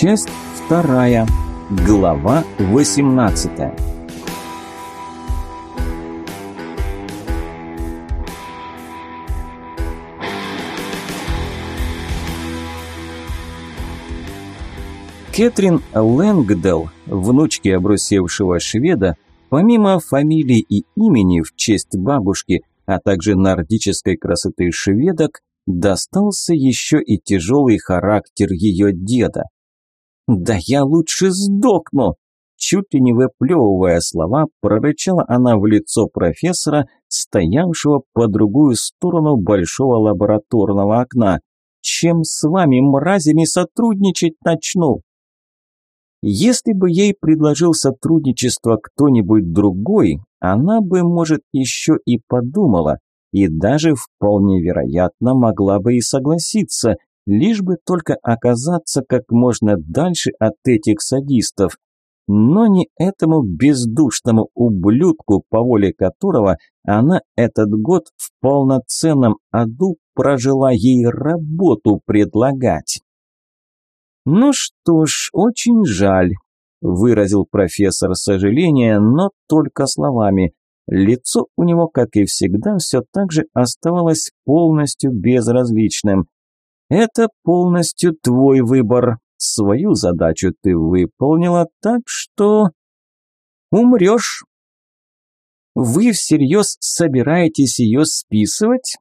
Часть вторая. Глава 18. Кэтрин Лэнгдел, внучки обрусевшего шведа, помимо фамилии и имени в честь бабушки, а также нордической красоты шведок, достался еще и тяжелый характер ее деда. «Да я лучше сдохну!» Чуть ли не выплевывая слова, прорычала она в лицо профессора, стоявшего по другую сторону большого лабораторного окна. «Чем с вами, мразями, сотрудничать начну?» Если бы ей предложил сотрудничество кто-нибудь другой, она бы, может, еще и подумала, и даже вполне вероятно могла бы и согласиться, лишь бы только оказаться как можно дальше от этих садистов. Но не этому бездушному ублюдку, по воле которого она этот год в полноценном аду прожила ей работу предлагать. «Ну что ж, очень жаль», – выразил профессор сожаление, но только словами. Лицо у него, как и всегда, все так же оставалось полностью безразличным. Это полностью твой выбор. Свою задачу ты выполнила, так что... Умрешь. Вы всерьез собираетесь ее списывать?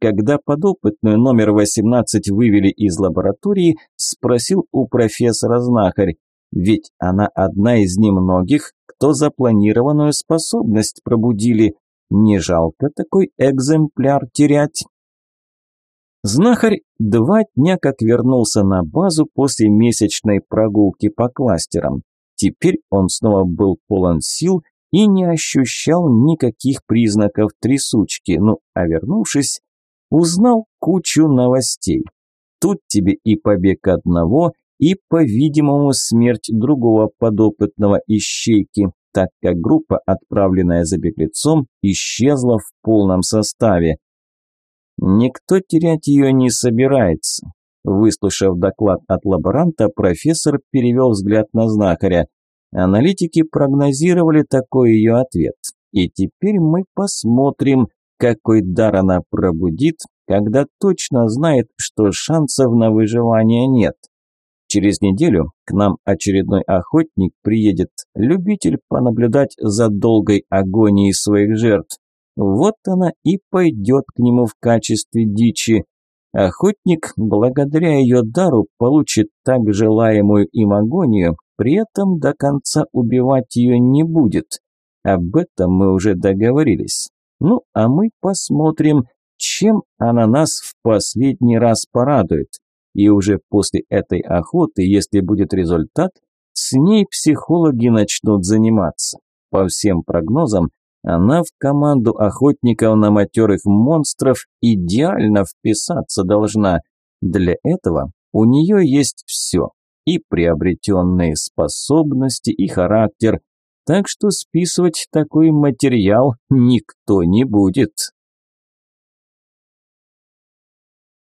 Когда подопытную номер 18 вывели из лаборатории, спросил у профессора знахарь. Ведь она одна из немногих, кто запланированную способность пробудили. Не жалко такой экземпляр терять. Знахарь два дня как вернулся на базу после месячной прогулки по кластерам. Теперь он снова был полон сил и не ощущал никаких признаков трясучки, ну а вернувшись, узнал кучу новостей. Тут тебе и побег одного, и, по-видимому, смерть другого подопытного ищейки, так как группа, отправленная за беглецом, исчезла в полном составе. Никто терять ее не собирается. Выслушав доклад от лаборанта, профессор перевел взгляд на знахаря. Аналитики прогнозировали такой ее ответ. И теперь мы посмотрим, какой дар она пробудит, когда точно знает, что шансов на выживание нет. Через неделю к нам очередной охотник приедет, любитель понаблюдать за долгой агонией своих жертв. Вот она и пойдет к нему в качестве дичи. Охотник, благодаря ее дару, получит так желаемую им агонию, при этом до конца убивать ее не будет. Об этом мы уже договорились. Ну, а мы посмотрим, чем она нас в последний раз порадует. И уже после этой охоты, если будет результат, с ней психологи начнут заниматься. По всем прогнозам, она в команду охотников на матерых монстров идеально вписаться должна. Для этого у нее есть все. И приобретенные способности, и характер. Так что списывать такой материал никто не будет.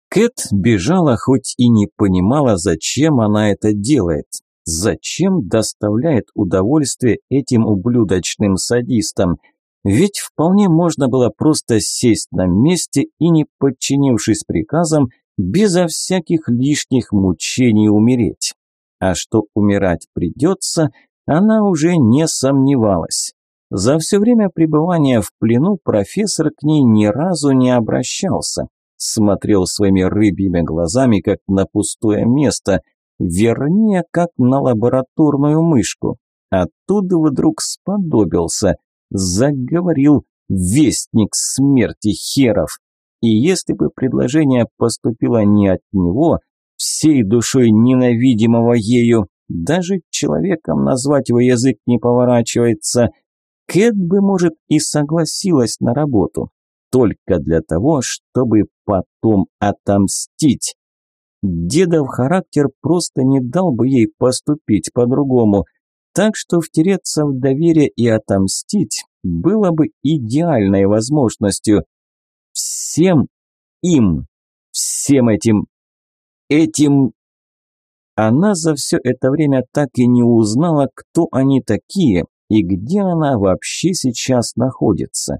Кэт бежала, хоть и не понимала, зачем она это делает. Зачем доставляет удовольствие этим ублюдочным садистам? Ведь вполне можно было просто сесть на месте и, не подчинившись приказам, безо всяких лишних мучений умереть. А что умирать придется, она уже не сомневалась. За все время пребывания в плену профессор к ней ни разу не обращался. Смотрел своими рыбьими глазами, как на пустое место, вернее, как на лабораторную мышку. Оттуда вдруг сподобился – заговорил вестник смерти херов. И если бы предложение поступило не от него, всей душой ненавидимого ею, даже человеком назвать его язык не поворачивается, Кэт бы, может, и согласилась на работу, только для того, чтобы потом отомстить. Дедов характер просто не дал бы ей поступить по-другому – так что втереться в доверие и отомстить было бы идеальной возможностью. Всем им, всем этим, этим Она за все это время так и не узнала, кто они такие и где она вообще сейчас находится.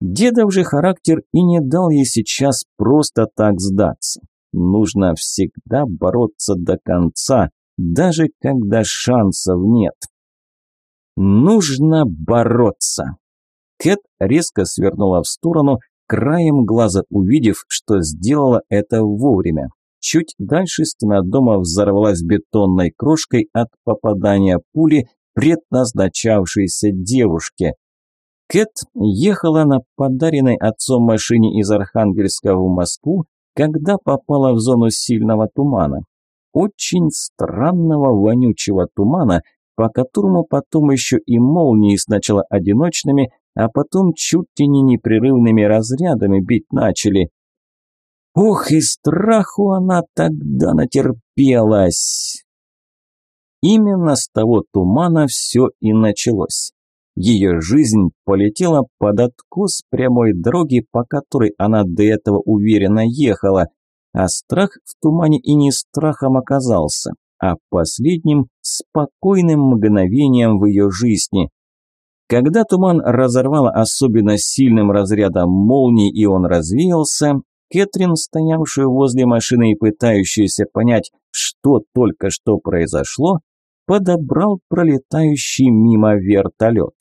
Дедов же характер и не дал ей сейчас просто так сдаться. Нужно всегда бороться до конца, даже когда шансов нет. Нужно бороться. Кэт резко свернула в сторону, краем глаза увидев, что сделала это вовремя. Чуть дальше стена дома взорвалась бетонной крошкой от попадания пули, предназначавшейся девушке. Кэт ехала на подаренной отцом машине из Архангельска в Москву, когда попала в зону сильного тумана. Очень странного вонючего тумана, по которому потом еще и молнии сначала одиночными, а потом чуть ли не непрерывными разрядами бить начали. Ох, и страху она тогда натерпелась. Именно с того тумана все и началось. Ее жизнь полетела под откос прямой дороги, по которой она до этого уверенно ехала, а страх в тумане и не страхом оказался, а последним спокойным мгновением в ее жизни. Когда туман разорвало особенно сильным разрядом молнии и он развеялся, Кэтрин, стоявшую возле машины и пытающаяся понять, что только что произошло, подобрал пролетающий мимо вертолет.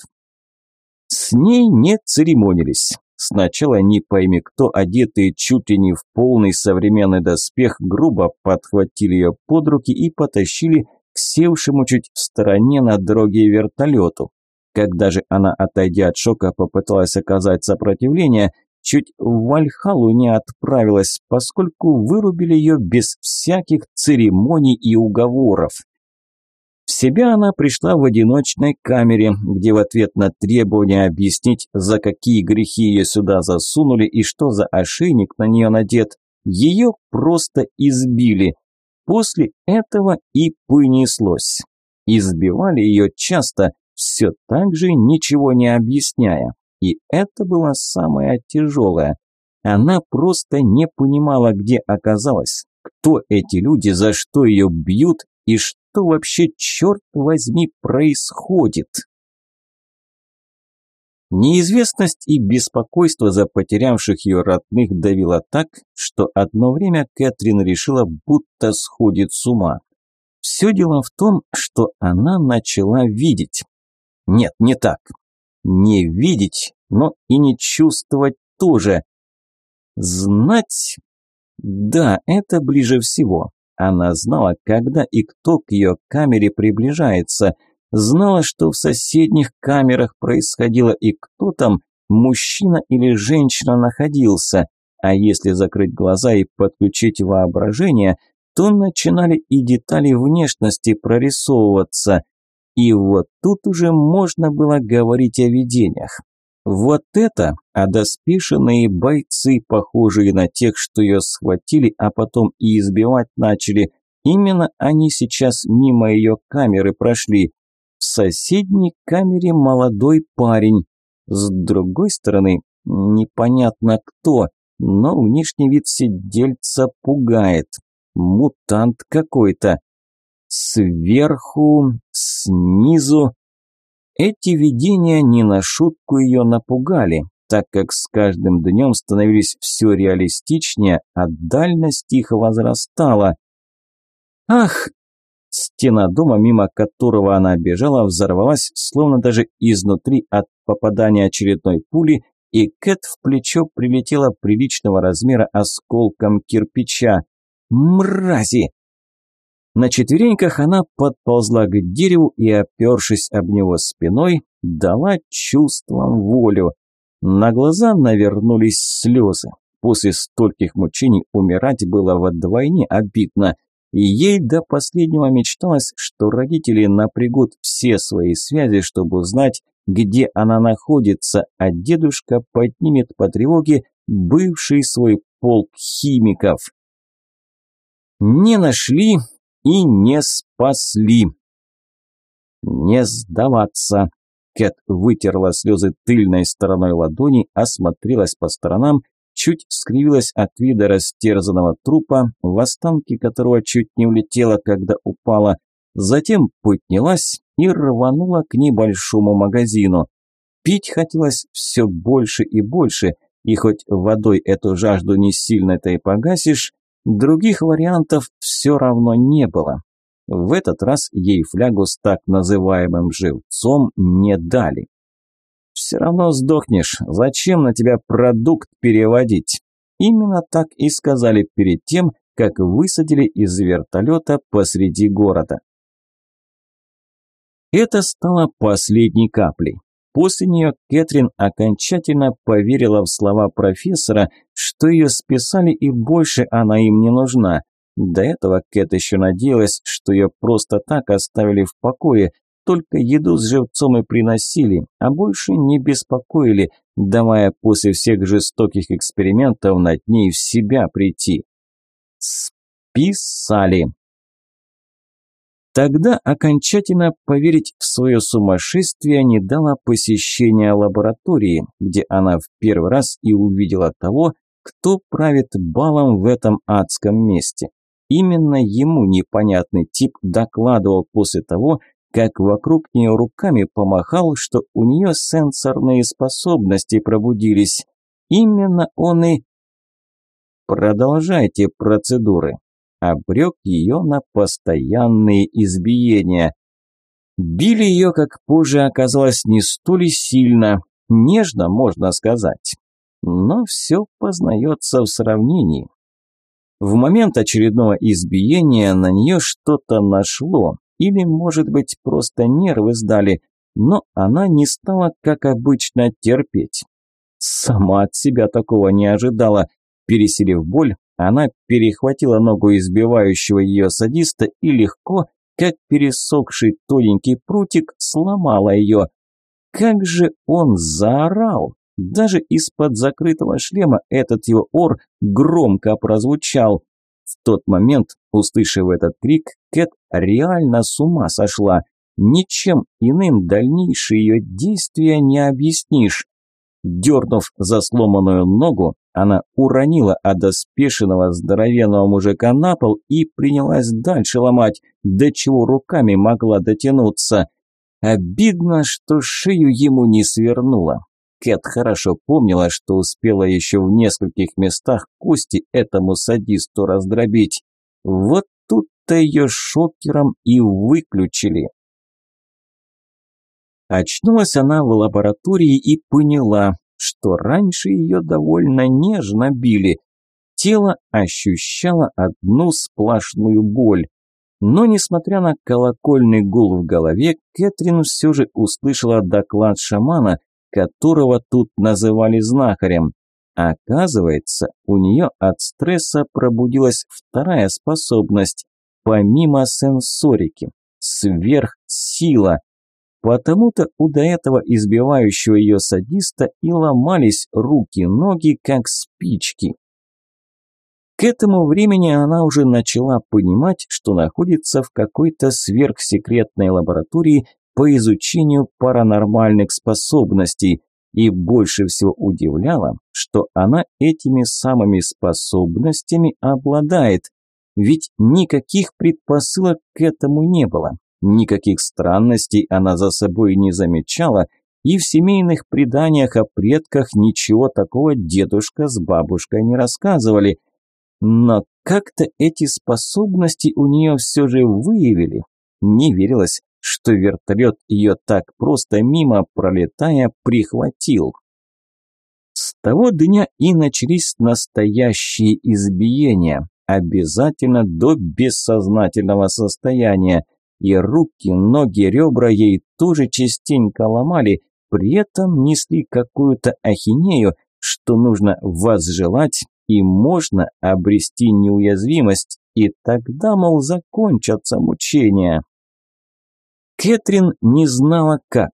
С ней не церемонились. Сначала не пойми кто, одетые чуть ли не в полный современный доспех, грубо подхватили ее под руки и потащили к севшему чуть в стороне на дороге вертолету. Когда же она, отойдя от шока, попыталась оказать сопротивление, чуть в Вальхалу не отправилась, поскольку вырубили ее без всяких церемоний и уговоров. Себя она пришла в одиночной камере, где в ответ на требование объяснить, за какие грехи ее сюда засунули и что за ошейник на нее надет, ее просто избили. После этого и понеслось. Избивали ее часто, все так же ничего не объясняя. И это было самое тяжелое. Она просто не понимала, где оказалась, кто эти люди, за что ее бьют и что что вообще, черт возьми, происходит? Неизвестность и беспокойство за потерявших ее родных давило так, что одно время Кэтрин решила, будто сходит с ума. Все дело в том, что она начала видеть. Нет, не так. Не видеть, но и не чувствовать тоже. Знать... Да, это ближе всего. Она знала, когда и кто к ее камере приближается, знала, что в соседних камерах происходило и кто там, мужчина или женщина, находился. А если закрыть глаза и подключить воображение, то начинали и детали внешности прорисовываться. И вот тут уже можно было говорить о видениях. Вот это одоспешенные бойцы, похожие на тех, что ее схватили, а потом и избивать начали. Именно они сейчас мимо ее камеры прошли. В соседней камере молодой парень. С другой стороны, непонятно кто, но внешний вид сидельца пугает. Мутант какой-то. Сверху, снизу, эти видения не на шутку ее напугали, так как с каждым днем становились все реалистичнее, а дальность их возрастала. Ах! Стена дома, мимо которого она бежала, взорвалась, словно даже изнутри от попадания очередной пули, и Кэт в плечо прилетела приличного размера осколком кирпича. «Мрази!» На четвереньках она подползла к дереву и, опершись об него спиной, дала чувствам волю. На глаза навернулись слезы. После стольких мучений умирать было вдвойне обидно. И ей до последнего мечталось, что родители напрягут все свои связи, чтобы узнать, где она находится, а дедушка поднимет по тревоге бывший свой полк химиков. Не нашли, и не спасли. Не сдаваться. Кэт вытерла слезы тыльной стороной ладони, осмотрелась по сторонам, чуть скривилась от вида растерзанного трупа, в останки которого чуть не улетела, когда упала, затем поднялась и рванула к небольшому магазину. Пить хотелось все больше и больше, и хоть водой эту жажду не сильно-то и погасишь, других вариантов все равно не было. В этот раз ей флягу с так называемым живцом не дали. «Все равно сдохнешь, зачем на тебя продукт переводить?» Именно так и сказали перед тем, как высадили из вертолета посреди города. Это стало последней каплей. После нее Кэтрин окончательно поверила в слова профессора, что ее списали и больше она им не нужна. До этого Кэт еще надеялась, что ее просто так оставили в покое, только еду с живцом и приносили, а больше не беспокоили, давая после всех жестоких экспериментов над ней в себя прийти. Списали. Тогда окончательно поверить в свое сумасшествие не дало посещение лаборатории, где она в первый раз и увидела того, кто правит балом в этом адском месте. Именно ему непонятный тип докладывал после того, как вокруг нее руками помахал, что у нее сенсорные способности пробудились. Именно он и... Продолжайте процедуры обрек ее на постоянные избиения. Били ее, как позже оказалось, не столь сильно, нежно, можно сказать. Но все познается в сравнении. В момент очередного избиения на нее что-то нашло, или, может быть, просто нервы сдали, но она не стала, как обычно, терпеть. Сама от себя такого не ожидала. Переселив боль, она перехватила ногу избивающего ее садиста и легко, как пересохший тоненький прутик, сломала ее. Как же он заорал! Даже из-под закрытого шлема этот его ор громко прозвучал. В тот момент, услышав этот крик, Кэт реально с ума сошла. Ничем иным дальнейшие ее действия не объяснишь. Дернув за сломанную ногу, она уронила одоспешенного здоровенного мужика на пол и принялась дальше ломать, до чего руками могла дотянуться. Обидно, что шею ему не свернула. Кэт хорошо помнила, что успела еще в нескольких местах кости этому садисту раздробить. Вот тут-то ее шокером и выключили. Очнулась она в лаборатории и поняла, что раньше ее довольно нежно били. Тело ощущало одну сплошную боль. Но, несмотря на колокольный гул в голове, Кэтрин все же услышала доклад шамана, которого тут называли знахарем. Оказывается, у нее от стресса пробудилась вторая способность, помимо сенсорики – сверхсила. Потому-то у до этого избивающего ее садиста и ломались руки-ноги, как спички. К этому времени она уже начала понимать, что находится в какой-то сверхсекретной лаборатории по изучению паранормальных способностей, и больше всего удивляло, что она этими самыми способностями обладает, ведь никаких предпосылок к этому не было. Никаких странностей она за собой не замечала, и в семейных преданиях о предках ничего такого дедушка с бабушкой не рассказывали. Но как-то эти способности у нее все же выявили. Не верилось, что вертолет ее так просто мимо пролетая прихватил. С того дня и начались настоящие избиения, обязательно до бессознательного состояния – и руки, ноги, ребра ей тоже частенько ломали, при этом несли какую-то ахинею, что нужно возжелать и можно обрести неуязвимость, и тогда, мол, закончатся мучения. Кэтрин не знала как.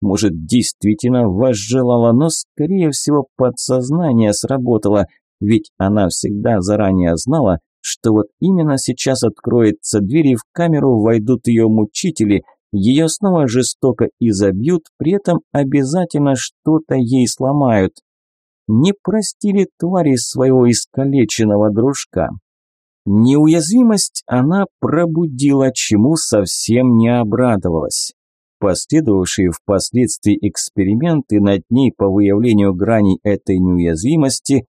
Может, действительно возжелала, но, скорее всего, подсознание сработало, ведь она всегда заранее знала, что вот именно сейчас откроется дверь и в камеру войдут ее мучители, ее снова жестоко изобьют, при этом обязательно что-то ей сломают. не простили твари своего искалеченного дружка. Неуязвимость она пробудила, чему совсем не обрадовалась. Последовавшие впоследствии эксперименты над ней по выявлению граней этой неуязвимости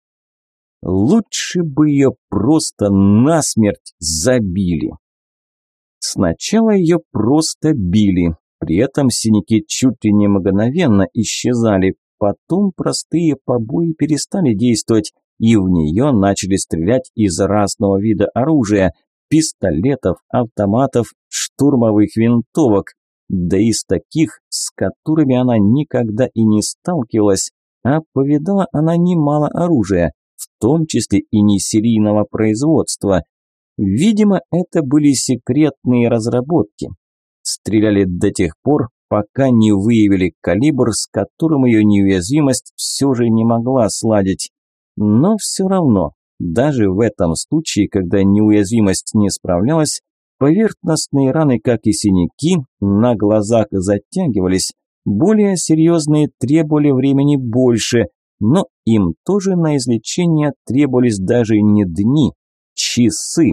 лучше бы ее просто насмерть забили. Сначала ее просто били, при этом синяки чуть ли не мгновенно исчезали, потом простые побои перестали действовать, и в нее начали стрелять из разного вида оружия – пистолетов, автоматов, штурмовых винтовок, да из таких, с которыми она никогда и не сталкивалась, а повидала она немало оружия, в том числе и не серийного производства. Видимо, это были секретные разработки. Стреляли до тех пор, пока не выявили калибр, с которым ее неуязвимость все же не могла сладить. Но все равно, даже в этом случае, когда неуязвимость не справлялась, поверхностные раны, как и синяки, на глазах затягивались, более серьезные требовали времени больше, но им тоже на излечение требовались даже не дни, часы.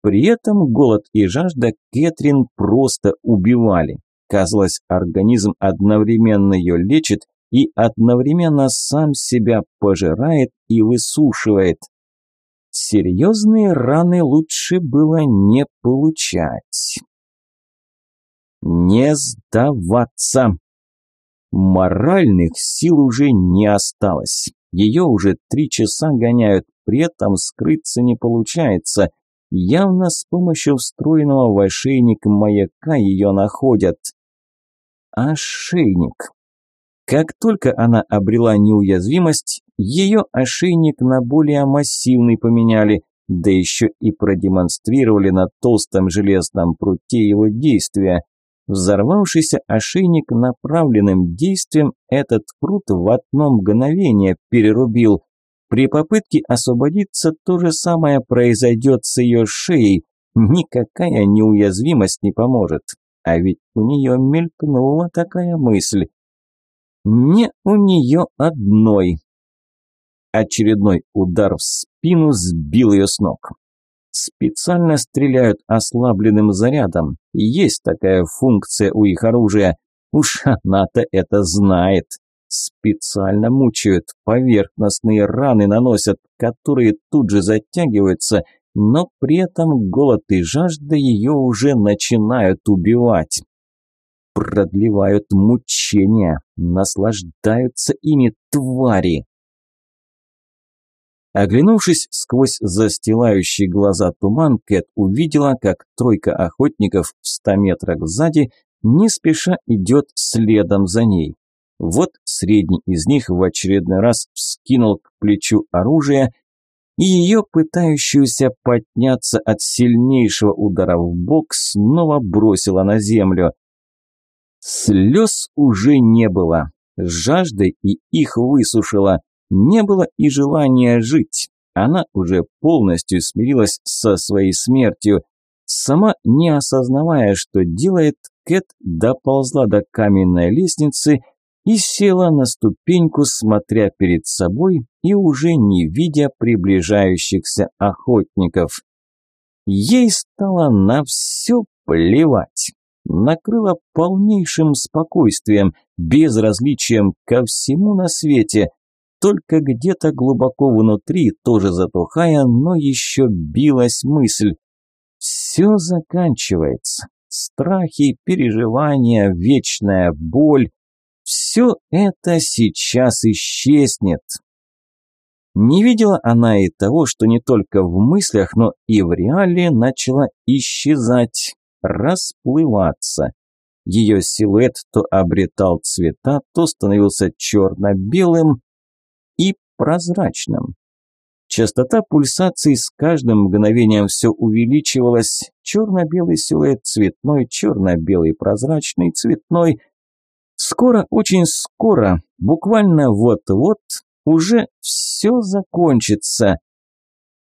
При этом голод и жажда Кэтрин просто убивали. Казалось, организм одновременно ее лечит и одновременно сам себя пожирает и высушивает. Серьезные раны лучше было не получать. Не сдаваться. Моральных сил уже не осталось. Ее уже три часа гоняют, при этом скрыться не получается. Явно с помощью встроенного в ошейник маяка ее находят. Ошейник. Как только она обрела неуязвимость, ее ошейник на более массивный поменяли, да еще и продемонстрировали на толстом железном пруте его действия. Взорвавшийся ошейник направленным действием этот прут в одно мгновение перерубил. При попытке освободиться то же самое произойдет с ее шеей. Никакая неуязвимость не поможет. А ведь у нее мелькнула такая мысль. Не у нее одной. Очередной удар в спину сбил ее с ног. Специально стреляют ослабленным зарядом. Есть такая функция у их оружия. Уж она-то это знает. Специально мучают, поверхностные раны наносят, которые тут же затягиваются, но при этом голод и жажда ее уже начинают убивать продлевают мучения, наслаждаются ими твари. Оглянувшись сквозь застилающий глаза туман, Кэт увидела, как тройка охотников в ста метрах сзади не спеша идет следом за ней. Вот средний из них в очередной раз вскинул к плечу оружие, и ее, пытающуюся подняться от сильнейшего удара в бок, снова бросила на землю. Слез уже не было. Жаждой и их высушила. Не было и желания жить. Она уже полностью смирилась со своей смертью. Сама не осознавая, что делает, Кэт доползла до каменной лестницы и села на ступеньку, смотря перед собой и уже не видя приближающихся охотников. Ей стало на все плевать накрыло полнейшим спокойствием, безразличием ко всему на свете. Только где-то глубоко внутри, тоже затухая, но еще билась мысль. Все заканчивается. Страхи, переживания, вечная боль. Все это сейчас исчезнет. Не видела она и того, что не только в мыслях, но и в реале начала исчезать расплываться. Ее силуэт то обретал цвета, то становился черно-белым прозрачным. Частота пульсаций с каждым мгновением все увеличивалась. Черно-белый силуэт, цветной, черно-белый, прозрачный, цветной. Скоро, очень скоро, буквально вот-вот, уже все закончится.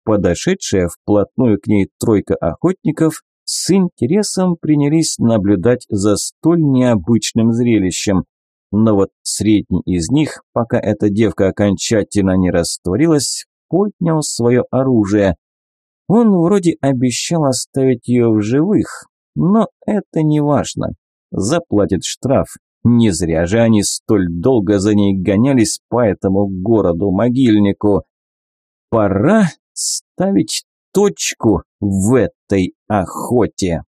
Подошедшая вплотную к ней тройка охотников с интересом принялись наблюдать за столь необычным зрелищем. Но вот средний из них, пока эта девка окончательно не растворилась, поднял свое оружие. Он вроде обещал оставить ее в живых, но это не важно. Заплатит штраф. Не зря же они столь долго за ней гонялись по этому городу-могильнику. Пора ставить точку в этой охоте.